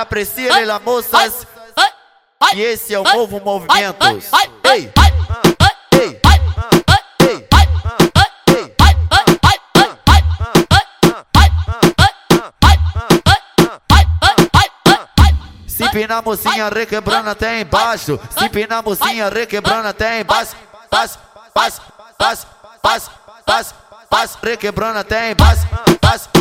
aprecia, Leila Moças. E esse é o novo movimento. Ei! Se pina mocinha requebrando até embaixo. Se pina mocinha requebrando até embaixo. Paz, paz, paz, paz, paz, paz, requebrando até embaixo. Paz, paz,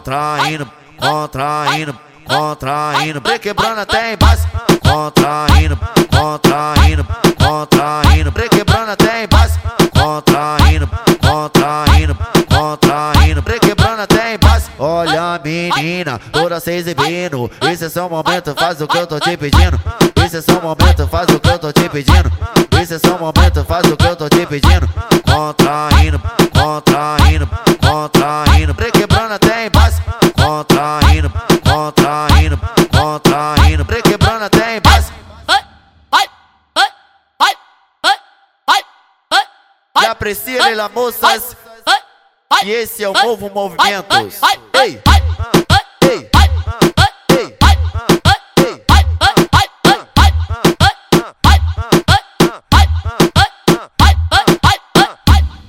Contraindo, contraindo, contraindo, requebrando até embaixo. Contraindo, contraindo, contraindo, requebrando até embaixo. Contraindo, contraindo, contraindo, requebrando até embaixo. Olha menina, toda se exibindo. Esse é seu momento, faz o que eu tô te pedindo. Esse é seu momento, faz o que eu tô te pedindo. Esse é seu momento, faz o que eu tô te pedindo. Contraindo, contraindo, contraindo, E aprecia, Leila Moças. E esse é o novo movimento. Ei! Ei! Ei!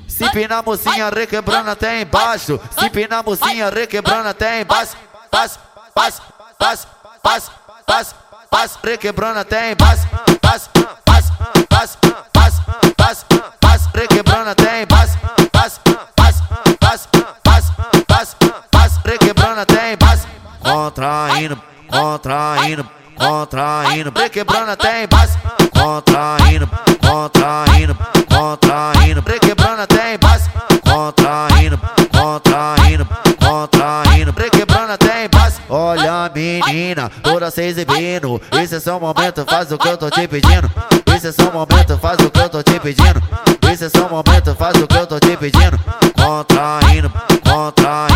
Se pina mocinha requebrando até embaixo. Se pina mocinha requebrando até embaixo. Paz, paz, paz, paz, paz, paz, requebrando até embaixo. Paz, paz, paz, paz, paz, paz, paz, requebrando até embaixo. Contraindo, contraindo, contraindo, requebrando até embaixo. Contraindo, contraindo, contraindo, requebrando até embaixo. Contraindo, contraindo, contraindo, requebrando até embaixo. Olha menina, toda se exibindo. Esse é seu momento, faz o que eu tô te pedindo. Esse é seu momento, faz o que eu tô te pedindo. Esse é seu momento, faz o que eu tô te pedindo. Contraindo, contraindo.